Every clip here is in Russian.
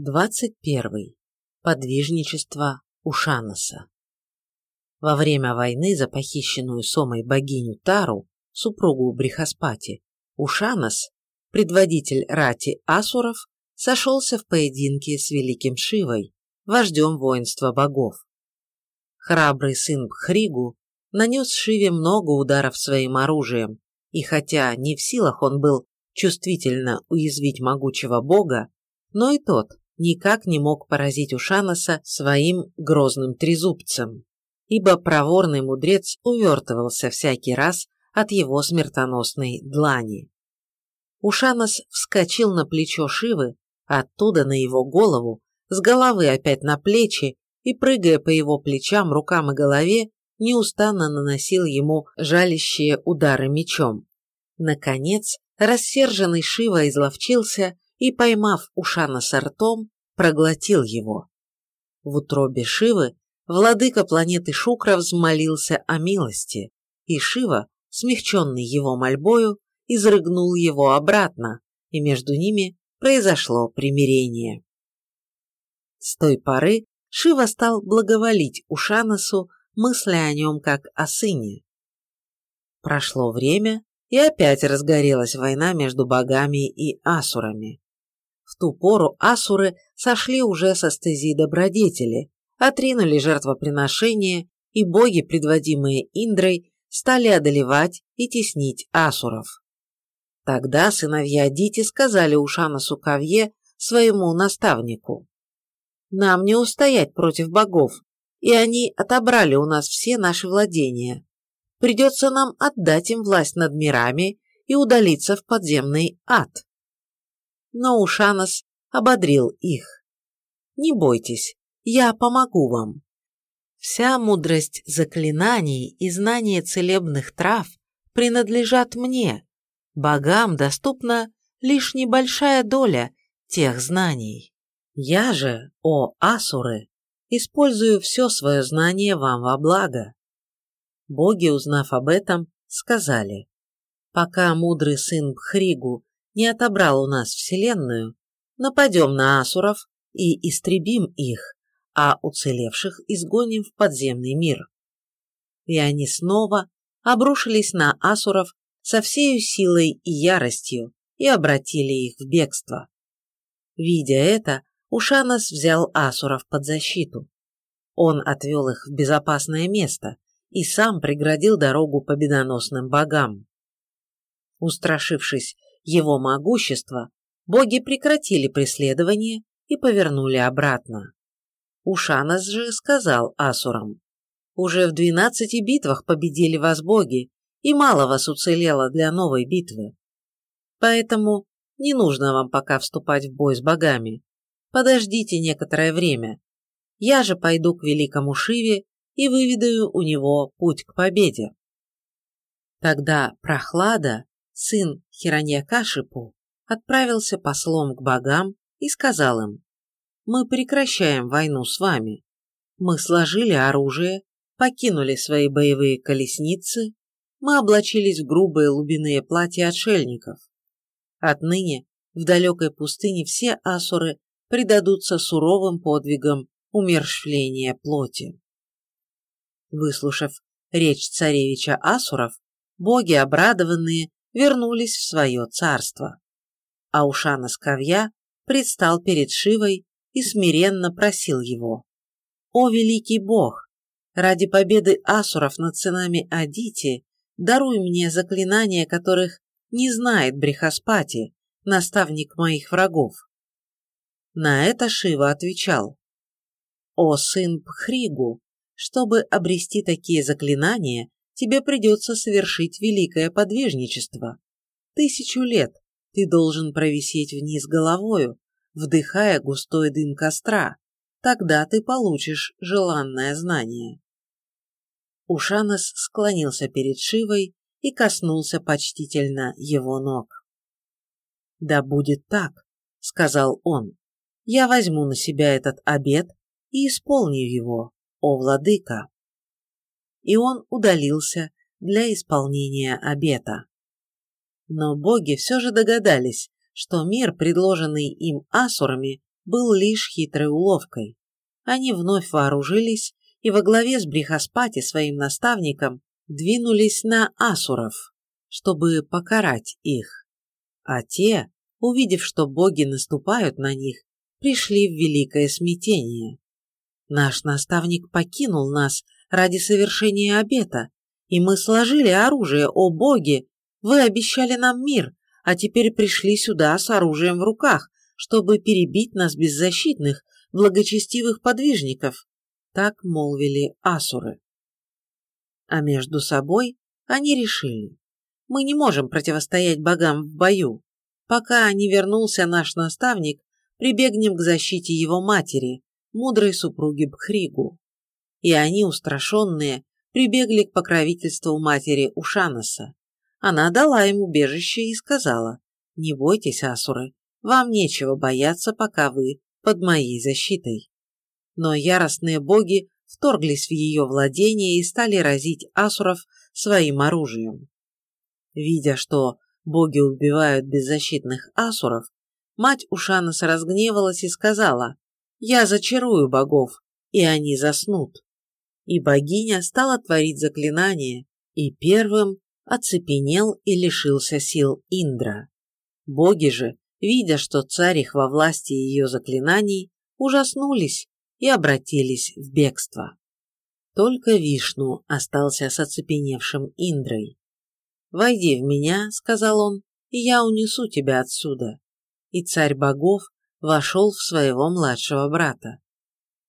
21. Подвижничество Ушаноса Во время войны за похищенную Сомой богиню Тару, супругу Брихаспати, Ушанос, предводитель рати асуров, сошелся в поединке с великим Шивой, вождем воинства богов. Храбрый сын Бхригу нанес Шиве много ударов своим оружием, и хотя не в силах он был чувствительно уязвить могучего бога, но и тот никак не мог поразить Ушаноса своим грозным трезубцем, ибо проворный мудрец увертывался всякий раз от его смертоносной длани. Ушанос вскочил на плечо Шивы, оттуда на его голову, с головы опять на плечи и, прыгая по его плечам, рукам и голове, неустанно наносил ему жалящие удары мечом. Наконец, рассерженный Шива изловчился и, поймав Ушана ртом, проглотил его. В утробе Шивы владыка планеты Шукра взмолился о милости, и Шива, смягченный его мольбою, изрыгнул его обратно, и между ними произошло примирение. С той поры Шива стал благоволить Ушанасу, мысля о нем как о сыне. Прошло время, и опять разгорелась война между богами и асурами. В ту пору асуры сошли уже со стези добродетели, отринули жертвоприношение, и боги, предводимые Индрой, стали одолевать и теснить асуров. Тогда сыновья Дити сказали Ушанасу Кавье, своему наставнику, «Нам не устоять против богов, и они отобрали у нас все наши владения. Придется нам отдать им власть над мирами и удалиться в подземный ад» но Ушанос ободрил их. «Не бойтесь, я помогу вам. Вся мудрость заклинаний и знание целебных трав принадлежат мне. Богам доступна лишь небольшая доля тех знаний. Я же, о Асуры, использую все свое знание вам во благо». Боги, узнав об этом, сказали, «Пока мудрый сын Бхригу не отобрал у нас Вселенную, нападем на асуров и истребим их, а уцелевших изгоним в подземный мир. И они снова обрушились на асуров со всею силой и яростью и обратили их в бегство. Видя это, Ушанас взял асуров под защиту. Он отвел их в безопасное место и сам преградил дорогу победоносным богам. Устрашившись его могущества, боги прекратили преследование и повернули обратно. Ушанас же сказал асурам, «Уже в двенадцати битвах победили вас боги, и мало вас уцелело для новой битвы. Поэтому не нужно вам пока вступать в бой с богами. Подождите некоторое время. Я же пойду к великому Шиве и выведаю у него путь к победе». Тогда прохлада, сын Хираньякашипу, отправился послом к богам и сказал им, «Мы прекращаем войну с вами. Мы сложили оружие, покинули свои боевые колесницы, мы облачились в грубые лубиные платья отшельников. Отныне в далекой пустыне все асуры предадутся суровым подвигам умерщвления плоти». Выслушав речь царевича асуров, боги, обрадованные, вернулись в свое царство. А Ушана Скавья предстал перед Шивой и смиренно просил его. «О великий бог! Ради победы асуров над сынами Адити даруй мне заклинания, которых не знает Брехаспати, наставник моих врагов». На это Шива отвечал. «О сын Пхригу, чтобы обрести такие заклинания, тебе придется совершить великое подвижничество. Тысячу лет ты должен провисеть вниз головою, вдыхая густой дым костра. Тогда ты получишь желанное знание. Ушанас склонился перед Шивой и коснулся почтительно его ног. «Да будет так», — сказал он. «Я возьму на себя этот обет и исполню его, о владыка» и он удалился для исполнения обета. Но боги все же догадались, что мир, предложенный им асурами, был лишь хитрой уловкой. Они вновь вооружились и во главе с Брихаспати, своим наставником, двинулись на асуров, чтобы покарать их. А те, увидев, что боги наступают на них, пришли в великое смятение. Наш наставник покинул нас ради совершения обета, и мы сложили оружие, о боги! Вы обещали нам мир, а теперь пришли сюда с оружием в руках, чтобы перебить нас беззащитных, благочестивых подвижников. Так молвили асуры. А между собой они решили. Мы не можем противостоять богам в бою. Пока не вернулся наш наставник, прибегнем к защите его матери, мудрой супруги Бхригу. И они, устрашенные, прибегли к покровительству матери Ушаноса. Она дала им убежище и сказала, «Не бойтесь, асуры, вам нечего бояться, пока вы под моей защитой». Но яростные боги вторглись в ее владение и стали разить асуров своим оружием. Видя, что боги убивают беззащитных асуров, мать Ушанаса разгневалась и сказала, «Я зачарую богов, и они заснут». И богиня стала творить заклинание, и первым оцепенел и лишился сил Индра. Боги же, видя, что царь их во власти ее заклинаний, ужаснулись и обратились в бегство. Только Вишну остался с оцепеневшим Индрой. «Войди в меня», — сказал он, — «и я унесу тебя отсюда». И царь богов вошел в своего младшего брата.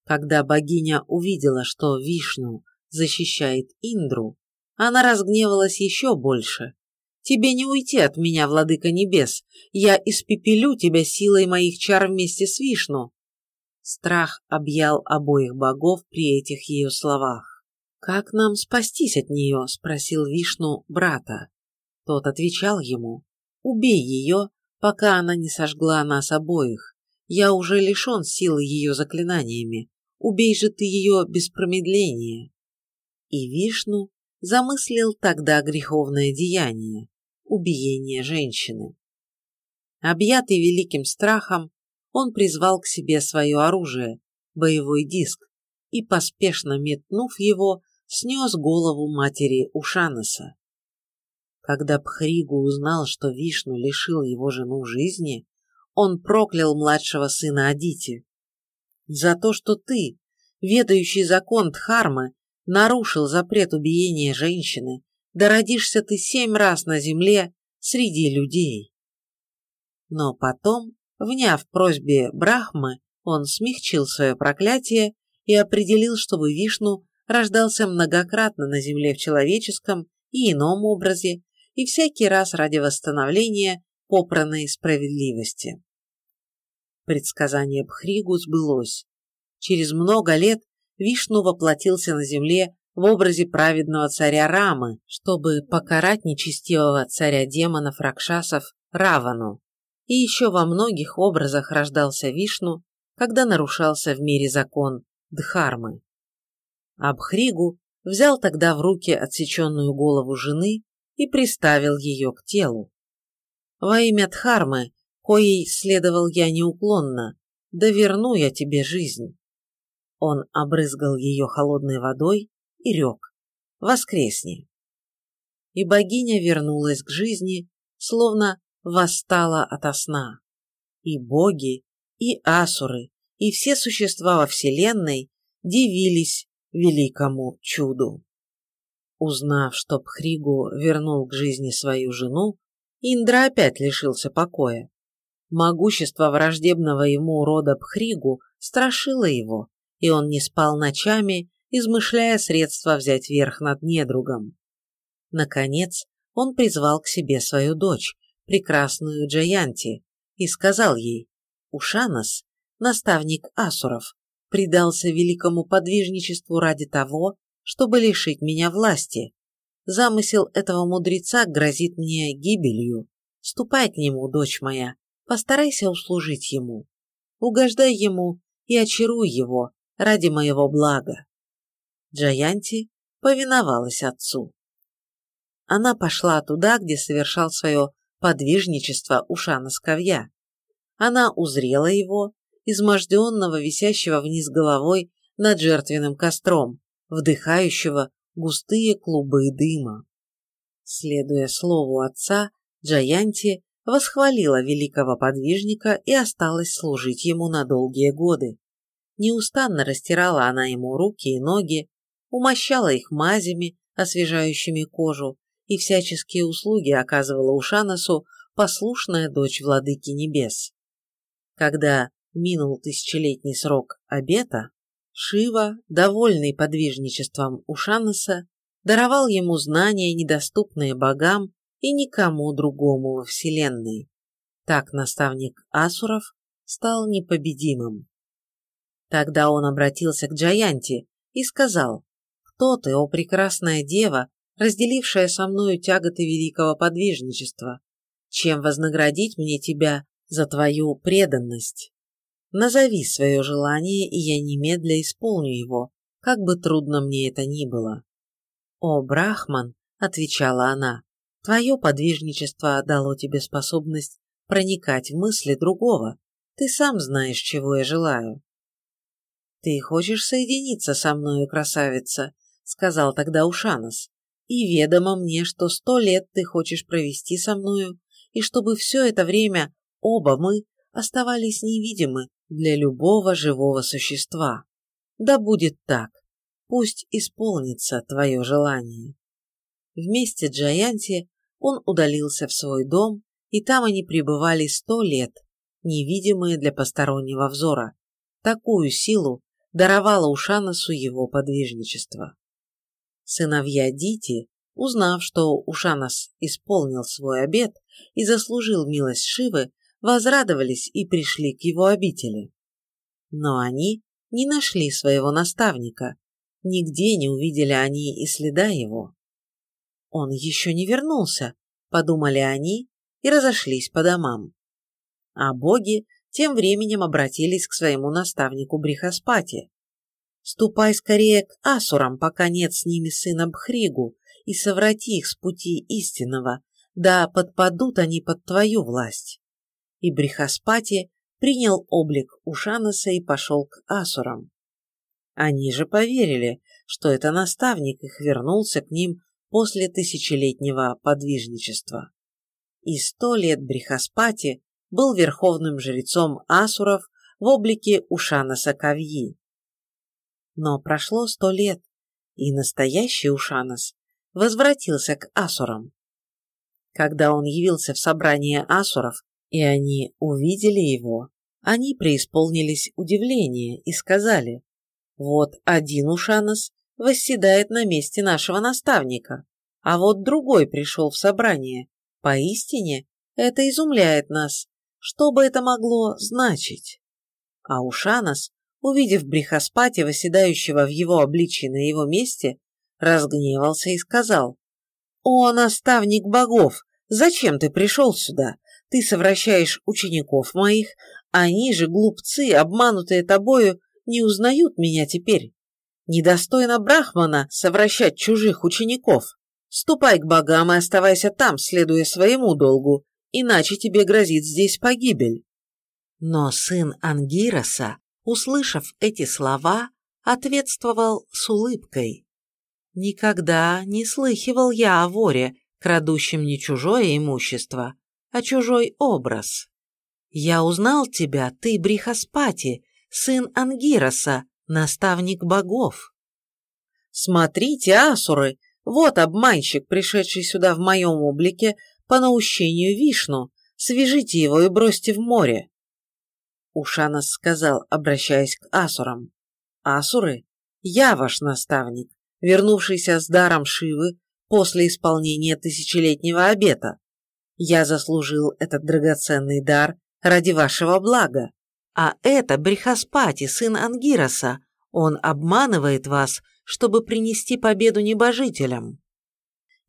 Когда богиня увидела, что Вишну защищает Индру, она разгневалась еще больше. «Тебе не уйти от меня, владыка небес! Я испепелю тебя силой моих чар вместе с Вишну!» Страх объял обоих богов при этих ее словах. «Как нам спастись от нее?» – спросил Вишну брата. Тот отвечал ему, «Убей ее, пока она не сожгла нас обоих. Я уже лишен силы ее заклинаниями. Убей же ты ее без промедления». И Вишну замыслил тогда греховное деяние – убиение женщины. Объятый великим страхом, он призвал к себе свое оружие – боевой диск, и, поспешно метнув его, снес голову матери Ушаноса. Когда Пхригу узнал, что Вишну лишил его жену жизни, он проклял младшего сына Адити. «За то, что ты, ведающий закон Дхармы, нарушил запрет убиения женщины, да родишься ты семь раз на земле среди людей. Но потом, вняв просьбе Брахмы, он смягчил свое проклятие и определил, чтобы Вишну рождался многократно на земле в человеческом и ином образе, и всякий раз ради восстановления попранной справедливости. Предсказание Бхригу сбылось. Через много лет Вишну воплотился на земле в образе праведного царя Рамы, чтобы покарать нечестивого царя демонов Ракшасов Равану. И еще во многих образах рождался Вишну, когда нарушался в мире закон Дхармы. Абхригу взял тогда в руки отсеченную голову жены и приставил ее к телу. Во имя Дхармы, коей следовал я неуклонно, да верну я тебе жизнь. Он обрызгал ее холодной водой и рек. «Воскресни!» И богиня вернулась к жизни, словно восстала ото сна. И боги, и асуры, и все существа во Вселенной дивились великому чуду. Узнав, что Пхригу вернул к жизни свою жену, Индра опять лишился покоя. Могущество враждебного ему рода Пхригу страшило его, и он не спал ночами, измышляя средства взять верх над недругом. Наконец, он призвал к себе свою дочь, прекрасную Джаянти, и сказал ей, «Ушанас, наставник Асуров, предался великому подвижничеству ради того, чтобы лишить меня власти. Замысел этого мудреца грозит мне гибелью. Ступай к нему, дочь моя, постарайся услужить ему. Угождай ему и очаруй его, ради моего блага. Джаянти повиновалась отцу. Она пошла туда, где совершал свое подвижничество Ушана Скавья. Она узрела его изможденного, висящего вниз головой над жертвенным костром, вдыхающего густые клубы дыма. Следуя слову отца, Джаянти восхвалила великого подвижника и осталась служить ему на долгие годы. Неустанно растирала она ему руки и ноги, умощала их мазями, освежающими кожу, и всяческие услуги оказывала Ушанасу послушная дочь владыки небес. Когда минул тысячелетний срок обета, Шива, довольный подвижничеством Ушанаса, даровал ему знания, недоступные богам и никому другому во Вселенной. Так наставник Асуров стал непобедимым. Тогда он обратился к Джаянти и сказал, «Кто ты, о прекрасная дева, разделившая со мною тяготы великого подвижничества? Чем вознаградить мне тебя за твою преданность? Назови свое желание, и я немедля исполню его, как бы трудно мне это ни было». «О, Брахман!» – отвечала она, – «твое подвижничество дало тебе способность проникать в мысли другого. Ты сам знаешь, чего я желаю». «Ты хочешь соединиться со мною, красавица?» – сказал тогда Ушанос. «И ведомо мне, что сто лет ты хочешь провести со мною, и чтобы все это время оба мы оставались невидимы для любого живого существа. Да будет так. Пусть исполнится твое желание». Вместе Джаянти он удалился в свой дом, и там они пребывали сто лет, невидимые для постороннего взора. Такую силу даровала Ушанасу его подвижничество. Сыновья Дити, узнав, что Ушанас исполнил свой обет и заслужил милость Шивы, возрадовались и пришли к его обители. Но они не нашли своего наставника, нигде не увидели они и следа его. «Он еще не вернулся», — подумали они и разошлись по домам. А боги тем временем обратились к своему наставнику Брихаспати. «Ступай скорее к асурам, пока нет с ними сына Бхригу, и соврати их с пути истинного, да подпадут они под твою власть». И Брихаспати принял облик Ушанаса и пошел к асурам. Они же поверили, что это наставник их вернулся к ним после тысячелетнего подвижничества. И сто лет Брихаспати был верховным жрецом асуров в облике Ушана Сакавьи. Но прошло сто лет, и настоящий Ушанас возвратился к асурам. Когда он явился в собрание асуров, и они увидели его, они преисполнились удивления и сказали, «Вот один Ушанас восседает на месте нашего наставника, а вот другой пришел в собрание. Поистине, это изумляет нас, что бы это могло значить? А Ушанас, увидев Брихаспати, восседающего в его обличии на его месте, разгневался и сказал, «О, наставник богов, зачем ты пришел сюда? Ты совращаешь учеников моих, они же, глупцы, обманутые тобою, не узнают меня теперь. Недостойно Брахмана совращать чужих учеников. Ступай к богам и оставайся там, следуя своему долгу, иначе тебе грозит здесь погибель». Но сын Ангироса, услышав эти слова, ответствовал с улыбкой. «Никогда не слыхивал я о воре, крадущем не чужое имущество, а чужой образ. Я узнал тебя, ты Брихаспати, сын Ангироса, наставник богов». «Смотрите, асуры, вот обманщик, пришедший сюда в моем облике по наущению Вишну. Свяжите его и бросьте в море. Ушанас сказал, обращаясь к асурам. Асуры, я ваш наставник, вернувшийся с даром Шивы после исполнения тысячелетнего обета. Я заслужил этот драгоценный дар ради вашего блага. А это Брихаспати, сын Ангироса. Он обманывает вас, чтобы принести победу небожителям.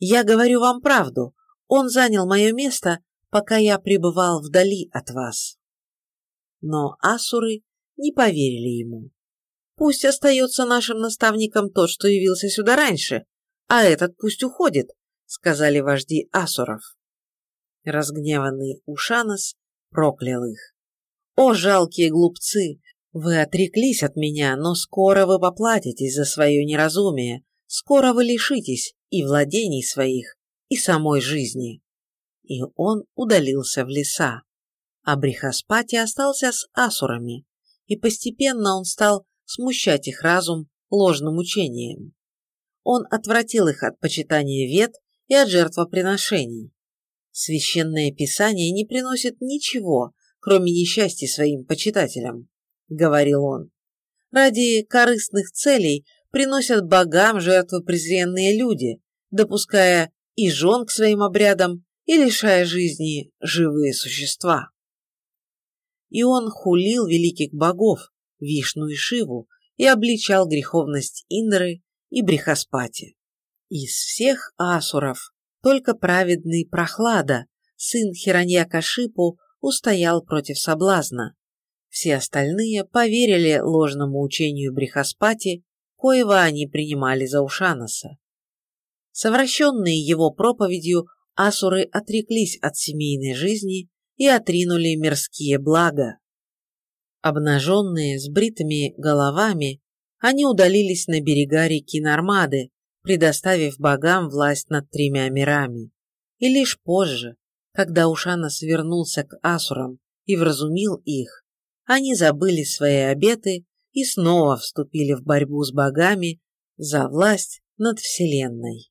Я говорю вам правду, он занял мое место, пока я пребывал вдали от вас. Но асуры не поверили ему. Пусть остается нашим наставником тот, что явился сюда раньше, а этот пусть уходит, сказали вожди асуров. Разгневанный Ушанас проклял их. «О, жалкие глупцы! Вы отреклись от меня, но скоро вы поплатитесь за свое неразумие, скоро вы лишитесь и владений своих, и самой жизни». И он удалился в леса. А Брихаспати остался с асурами, и постепенно он стал смущать их разум ложным учением. Он отвратил их от почитания вет и от жертвоприношений. Священное Писание не приносит ничего, кроме несчастья своим почитателям, говорил он. Ради корыстных целей приносят богам жертвы презренные люди, допуская и жен к своим обрядам, и лишая жизни живые существа. И он хулил великих богов, Вишну и Шиву, и обличал греховность Индры и Брихаспати. Из всех асуров только праведный Прохлада, сын Хираньякашипу, устоял против соблазна. Все остальные поверили ложному учению Брихаспати, коего они принимали за Ушаноса. Совращенные его проповедью, асуры отреклись от семейной жизни и отринули мирские блага. Обнаженные, с бритыми головами, они удалились на берега реки Нормады, предоставив богам власть над тремя мирами. И лишь позже, когда Ушанас вернулся к асурам и вразумил их, они забыли свои обеты и снова вступили в борьбу с богами за власть над Вселенной.